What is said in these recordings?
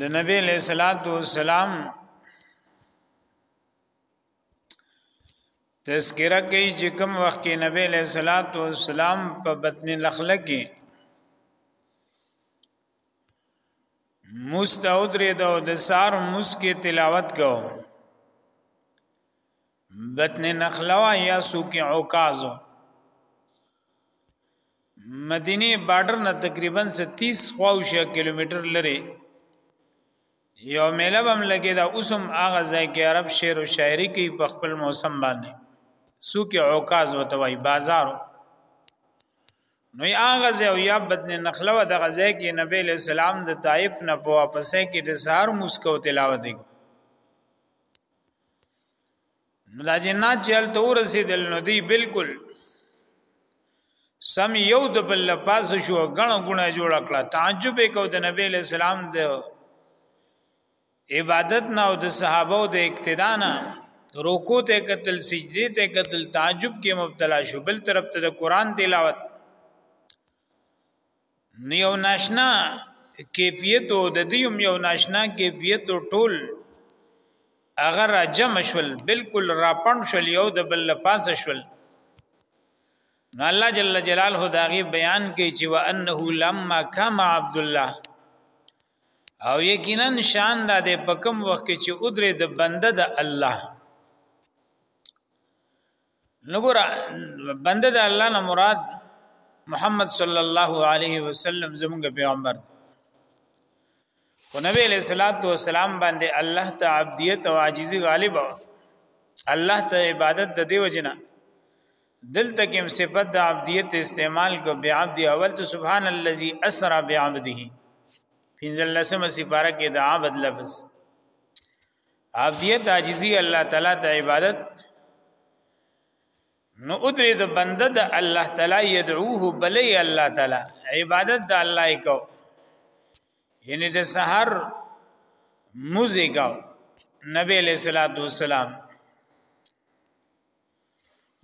د نبی له صلوات و سلام تذکرہ کوي چې کوم وخت کې نبی له صلوات و سلام په بطن لخله کې مستودری دو د سار مسکه تلاوت کو بطن نخلوا یا سوق عکاظ مدینه بارډر نه تقریبا 30 خواوشه کیلومتر لري یو میله بم لګی دا اوسم هغه ځای کې عرب شعر او شاعری کوي په خپل موسم باندې سوق عکاظ وتوي بازار نو هغه ځای یا بدن نخله و دغه ځای کې نبی له سلام د طائف نه په واپسې کې د سهار مسکو تلاوت کوي نو دا جنات چې هلته ورسېدل نو دی بالکل سم یو د بل پاس شو غنو غونه جوړ کړه تعجب کو د نبی له سلام د عبادت نه او د صحابه او د اقتدا نه رکوع ته قتل سجدي ته قتل تعجب کې مبتلا شو بل طرف ته د قران تلاوت نیو ناشنا کیفیت او د دې یو ناشنا کیفیت ټول هغه را جمع شول بالکل را پند شول یو د بل پاس شول نو الله جل جلاله داغي بیان کوي چې وانه لما کما عبد الله او یقینا شان د پکم وخت چې ادره د بنده د الله نګور بنده د الله نه مراد محمد صلی الله علیه وسلم زموږ پیغمبر او نبی علیہ الصلوۃ والسلام باندې الله ته عبدیت او عاجزی غالب الله ته عبادت د دیو جنا دلته کوم صفت د عبدیت استعمال کو بعبد اول ته سبحان الذي اسرا بعبده پنځلسمه سپاره کې د عبد لفظ عبدیت عاجزی الله تعالی ته عبادت نو ادری د بنده د الله تعالی يدعوه بلی الله تعالی عبادت د الله کو یعنی د سحر موزه کو نبی علیہ الصلوۃ والسلام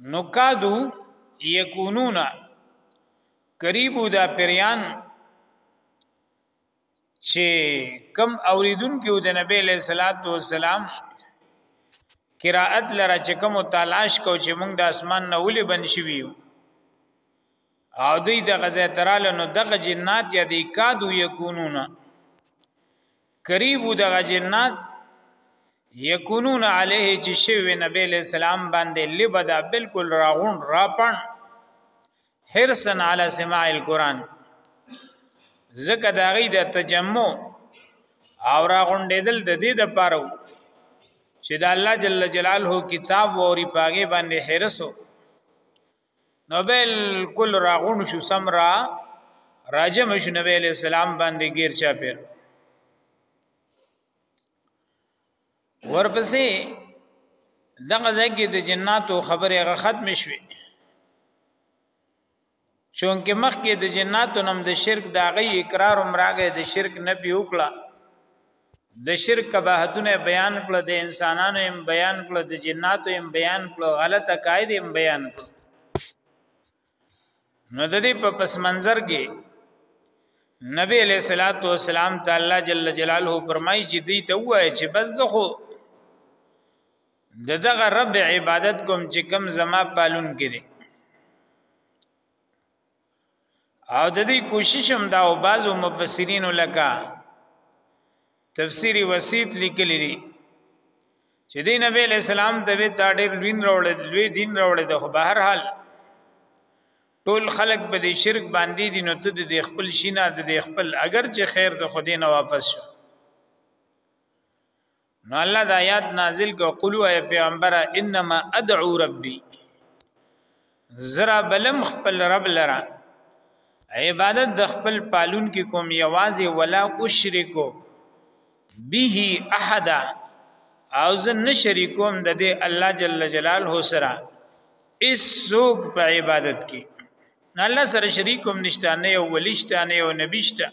نو کادو یکونون قریبو دا پریان چې کم اوریدونکو د نبی له صلوات و سلام قرائت لره چې کوم تلاش کو چې موږ د اسمان نه ولې بن شوی او دوی د غزه تراله نو دغه جنات یا دی کادو یکونونه قریب دغه جنات یکونون علیه چې شوی نبی له سلام باندې لبدا بالکل راغون راپن حرسن علی سماع القرآن زکه دا غي د تجمع او راغونډېدل د دې د پاره چې د الله جل جلاله کتاب ووري پاګې باندې حرسو نو بالکل راغون شو سمرا راجم شو نبی له سلام باندې غیر چا پیر ورپسې دغه ځای کې د جناتو خبره غ ختم شوه چونکه مخکې د جناتو نم د شرک د غي اقرار عمرغه د شرک نه پی وکړه د شرک کباحتونه بیان کړه د انسانانو هم بیان کړه د جناتو هم بیان کړه غلطه قاعده هم بیان کړه نو د دې په پس منظر کې نبی علیہ الصلات والسلام تعالی جل جلاله فرمایي چې دوی ته وایي چې بس خو د دغه رب عبادت کوم چې کم زما پالون کړي او د دې کوشش هم دا او بعضو مفسرین لکه تفسیری وسیط لیکلی دی چې دی نبی علیہ السلام ته به تا ډیر لوین راوړل لوی دین راوړل خو به هر حال ټول خلق به د شرک باندې دي نو ته د خپل شینه د خپل اگر چې خیر د خدای نه واپس شو نو الله د آیات نازل کو قلوا یا پیغمبره انما ادعو ربي زرا بلم خپل رب لرا عبادت د خپل پالون کې کوم یوازې ولا اشرکو به احد او زه نشریکوم د دې الله جل جلاله سره اس سوق په عبادت کې الله سره شریکوم نشته نه یو ولشته نه یو نبیشته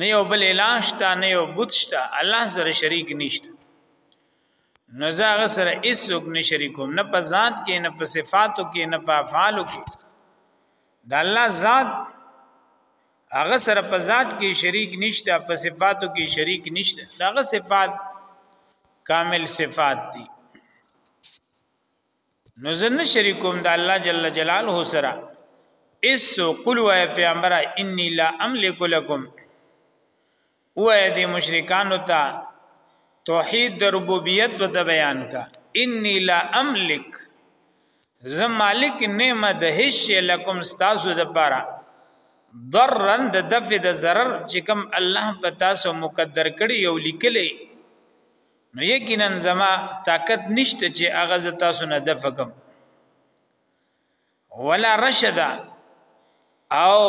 نه یو بل اله شته نه یو بت شته الله سره شریک نشته نو زه هغه سره هیڅوک نه شریکوم نه په ذات کې نه په صفاتو کې نه په افعالو کې د الله ذات هغه سره په ذات کې شریک نشته په صفاتو کې شریک نشته داغه صفات کامل صفات دي نو زه نه شریکوم د الله جل جلاله سره اس قل و پیغمبر انی لا املک لكم او د مشرکانو ته توحید د ربوبیت و ته بیان کا انی لا املک زه مالک نعمه د هیڅ لکم استاسو د پاره ضررن د دفع د ضرر چې کوم الله په تاسو مقدر کړی یو لیکلی نو یقینا زما طاقت نشته چې هغه ز تاسو نه دفقم ولا رشد او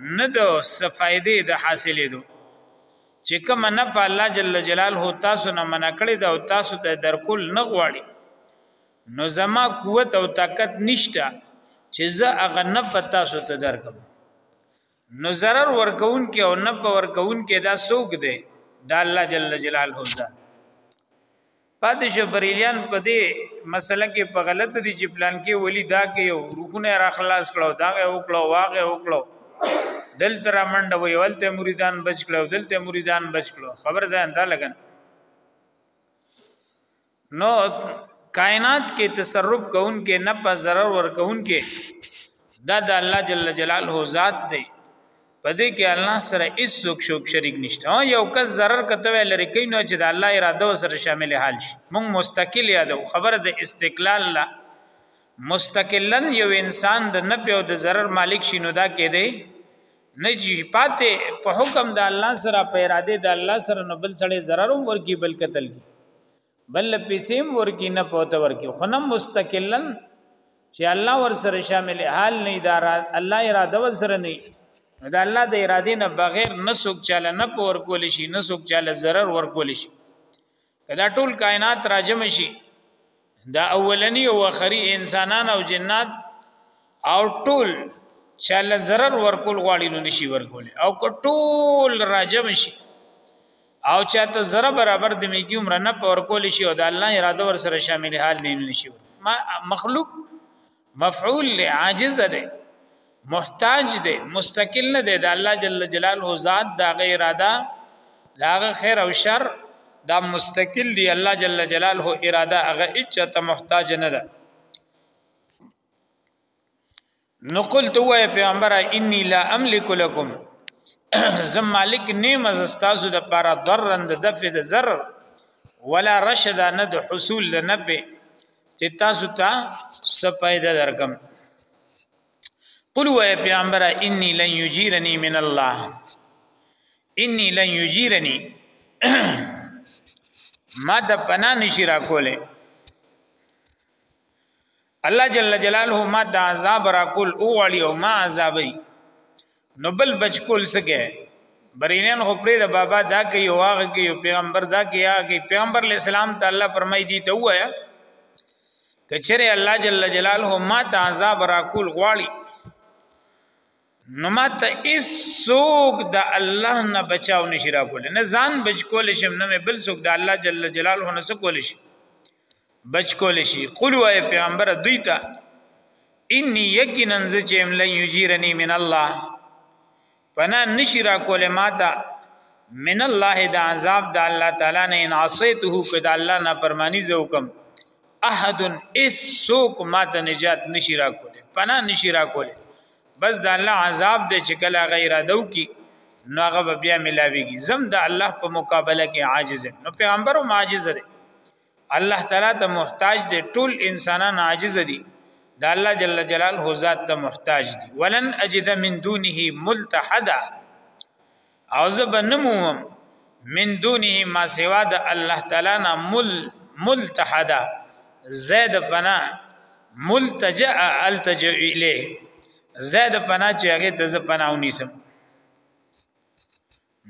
نه د سفایده د حاصلې دو چې کوم نه په الله جل جلاله تاسو نه منکړې دا او تاسو ته درکول نه غواړي نو زما قوت او طاقت نشته چې زه هغه نفع تاسو ته درکم نو zarar ورکون کې او نفع ورکون کې دا سوق دی دا الله جل جلاله ده پاتش بریلیان په دې مسله کې په غلط دي چې پلان کې ولی دا کې یو روحونه را خلاص کړو دا او کړو واغه او کړو دل تر منډه وی ولته مریدان بچ کړو دلته مریدان بچ کړو خبر ځان دا لګن نو کائنات کې تصرف کون کې نه په zarar ور کون کې دا د الله جل جلاله ذات دی پدې کې الله سره هیڅ څوک شوک شریک نشته یو کس zarar کته ویل لري کین نو چې د الله اراده سره شامل حال شي موږ مستقل یادو خبر د استقلال لا مستقلا یو انسان د نفع او د zarar مالک شینو دا کې دی نه جی پاتې په حکم د الله سره په اراده د الله سره نو بل سړی zarar ورکی بل قتل کی بل پیسیم ورکی نه پوته ورکی خو نه مستقلا چې الله ور سره شامل حال نه دار الله اراده ور سره نه دا الله د اراده نه بغیر نه سوک چاله نه پور کول شي نه سوک چاله zarar ور کول شي کدا ټول کائنات راجم شي دا اولنی او اخري انسانان او جنات او ټول چې الله zarar ورکول غواړي نو نشي ورکول او ټول راجم شي او چاته زره برابر د میګي عمر نه پور کول شي او د الله اراده ور سره شامل حال نه نشي ما مخلوق مفعول له عاجز ده محتاج ده مستقل نه ده د الله جل جلاله ذات دا غیر اراده دا غ خیر او شر دا مستقل دی الله جل جلاله اراده هغه اچا ته محتاج نه ده نو قلت هو پیغمبر انی لا املک لكم زم مالک نیم از استاسو د پارا ضرر د دفع د ضرر ولا رشد نه د حصول د نفع چې تاسو ته څه پیدا درکم قل و پیغمبر انی لن یجیرنی من الله انی لن یجیرنی ما د پنا نشی را کوله الله جل جلاله ما د عذاب را کول او غړی او ما عذابی نو بل بچکول سکه برینان خو پرې د بابا دا کې یو هغه کې یو پیغمبر دا کې هغه کې پیغمبر اسلام ته الله فرمایي دي ته وایا کچره الله جل جلاله ما ته عذاب را کول غواړي نو ما ته اس سوق د الله نه بچاو نشي را کول نه ځان بچ کول شم نه بل سوق د الله جل جلاله نه سکول شي بچ کول شي قل وای پیغمبر دوی ته انی یقینا زچم لن یجیرنی من الله پنا نشی را کول ماتا من الله د عذاب د الله تعالی نه ان عصیته کدا الله نه پرمانی زوکم احد اس سوک ماته نجات نشی را کول پنا نشی را کول بس د الله عذاب د چکل غیر دو کی نو هغه بیا ملاویږي زم د الله په مقابله کې عاجز نو پیغمبر هم عاجز دی الله تعالی ته محتاج دی ټول انسانان عاجز دي د الله جل جلاله ذات ته محتاج دي ولن اجد من دونه ملتحدا او زبنموم من دونه ما سوا د الله تعالی نه مل ملتحدا زید پنا ملتجا التجا الیه زید پنا چې هغه ته ز پناونی سم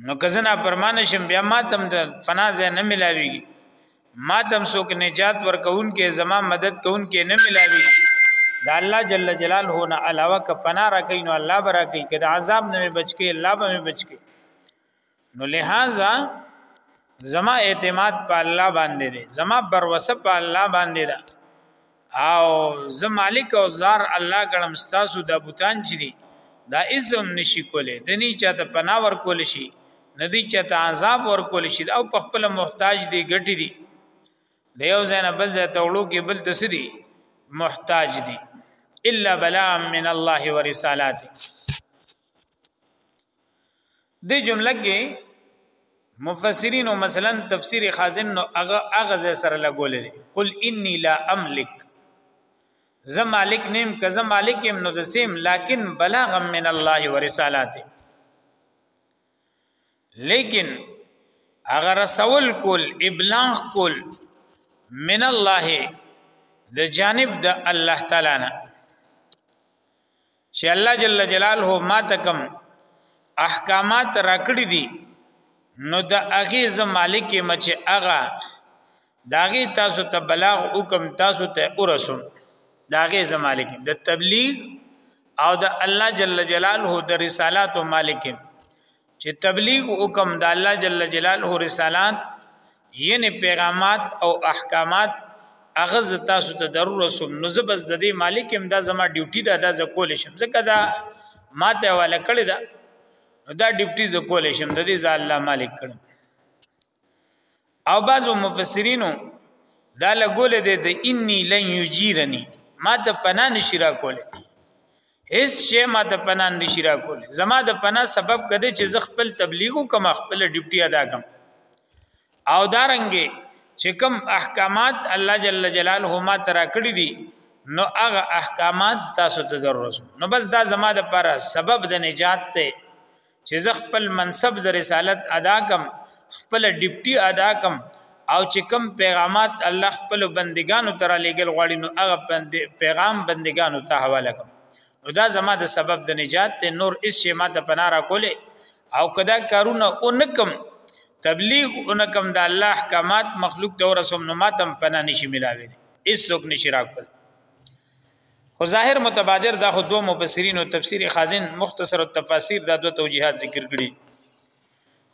نو که زنا پرمانه شم بیا ما تم د فنا ځای نه ملاویږي ما تم څوک نجات ورکون کې زما مدد کون کې نه ملاویږي د الله جل جلاله نه علاوه ک پنا را کین او الله برا کوي که د عذاب نه بچ کې الله به بچ کې نو لہذا زما اعتماد په الله باندې دی زما بر وسه په الله باندې ده او زه مالک او زار الله ګړم ستاسو د بوتان چې دي دا ازم نشي کولی د نه چاته پناه ورکول شي نه دی چاته عذاب ورکول شي او په خپل محتاج دی ګټي دي د یو ځای نه بل ځای ته وړو کې بل ته سدي محتاج دي الا بلا من الله ورسالاته دې جمله کې مفسرین او مثلا تفسیر خازن نو هغه هغه سره لګول دي قل انی لا املک زه مالک نیم که زه مالک یم نو د سیم لکن بلاغ من الله ورسالاته لیکن اگر رسول کول ابلاغ کول من الله د جانب د الله تعالی نه چې الله جل جلاله ما ته کوم احکامات راکړي دي نو د هغه ز مالک مچ هغه داغه تاسو ته بلاغ حکم تاسو ته ورسوم داغه ز مالک د تبلیغ او د الله جل جلاله د رسالات مالک چې تبلیغ حکم د الله جل جلاله رسالات یعنی پیغامات او احکامات اغز تاسو ته در رسول نو زبس د دې مالک هم دا زما ډیوټي ده دا ز کول شم ځکه دا ماته والا کړی دا دا ډیوټي ز کول شم د دې ځا الله مالک کړم او بعضو مفسرینو دا لګول دي د انی لن یجیرنی ما ته پناه نشی را کوله هیڅ شی ما ته پناه نشی را کوله زما د پناه سبب کده چې زه خپل تبلیغ کوم خپل ډیوټي ادا کوم او دارنګي چې کوم احکامات الله جل جلاله ما ترا کړی دي نو هغه احکامات تاسو ته دررسو نو بس دا زما د پر سبب د نجات ته چې زه خپل منصب د رسالت ادا کم خپل ډیپټي ادا کم او چې کوم پیغامات الله خپل بندگانو تر لېګل غواړي نو هغه پیغام بندگانو ته حواله کوم نو دا زما د سبب د نجات ته نور اس شي ما ته پنارا کوله او کدا کارونه اونکم تبلیغ اونکم د الله احکامات مخلوق ته ورسوم نو ما تم پنا نشي ملاوي اس څوک نشي راکول خو ظاهر متبادر دا خو دوه مفسرین او تفسیر خازن مختصر التفاسیر دا دوه توجیهات ذکر کړي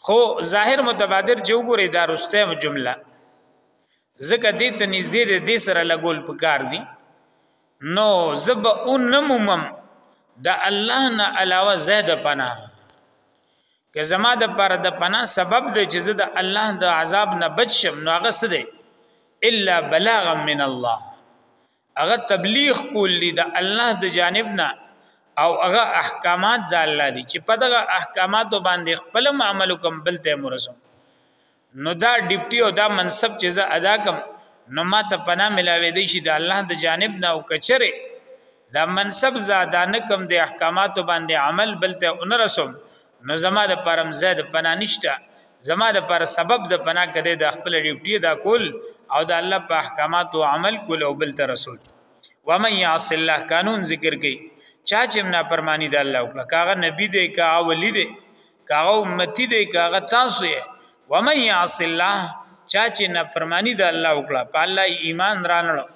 خو ظاهر متبادر جو ګوري دا رسته جمله زکه دې ته نږدې دې دې سره لګول پکار دي نو زب انمم د الله نه علاوه زید پناه که زما د پر د پناه سبب دی چې زه د الله د عذاب نه بچم نو هغه څه دی الا بلاغ من الله هغه تبلیغ کول دي د الله د جانب نه او هغه احکامات د الله دي چې په دغه احکامات باندې خپل عمل کوم بل ته مرسم نو دا ډیپټي او دا منصب چې زه ادا کوم نو ما ته پناه ملاوي دي شي د الله د جانب نه او کچره دا منصب زادانه کوم د احکامات باندې عمل بل ته اونرسم نو زما د پرم زید پناه نشته زما د پر سبب د پنا کده د خپل ډیوټي دا کول او د الله په احکاماتو عمل کول او بل ته رسول و من یعص الله قانون ذکر کړي چا چې نه پرمانی د الله وکړه کاغه نبی دی کا ولی دی کاغه امتی دی کاغه تاسو یې و من یعص الله چا چې نه پرمانی د الله وکړه په الله ایمان رانړو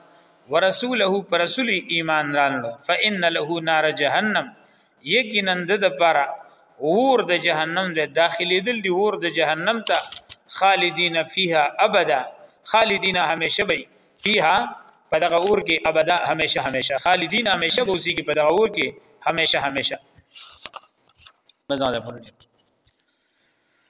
ورسوله پر رسول ایمان رانړو فإن له نار جهنم یقینا د لپاره اور د جهنم د داخليدل دی اور د جهنم ته خالدین فیها ابدا خالدین همیشه وي فیها په دغه اور کې ابدا همیشه همیشه خالدین همیشه به اوسېږي په دغه اور کې همیشه همیشه مزه ده پرې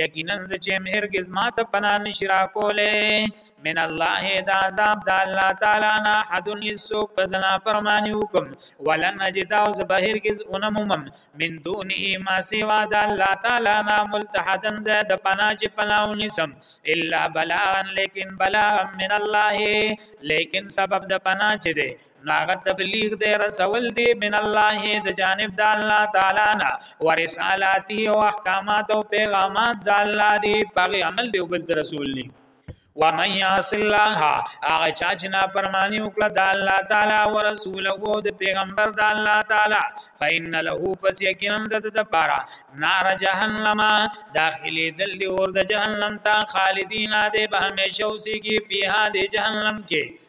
یقینا چې هرگز ما ته پنا نشرا کوله من الله دا عذاب د الله تعالی نه حد السو کزنا پرمانی وکم ولن نجد او زب هرگز انمم من دونه ما سوا د الله تعالی نه ملتحدن زاد پنا چې پنا ونسم الا بلاغا لیکن بلاغا من الله لیکن سبب د پنا چې ده ناغه تبلیغ دی رسول دی من الله د جانب د الله تعالی نه ورسالاتی او احکامات او پیغامات د الله دی پغه عمل دی بل رسول نه ومن یعص الله هغه چا چې نا پرمانی وکړه د الله تعالی او رسول او د پیغمبر د الله تعالی فإن له فسيكن د د پارا نار جهنم داخلي دل دی اور د جهنم تا خالدین ده به همیشه اوسېږي فيها د جهنم کې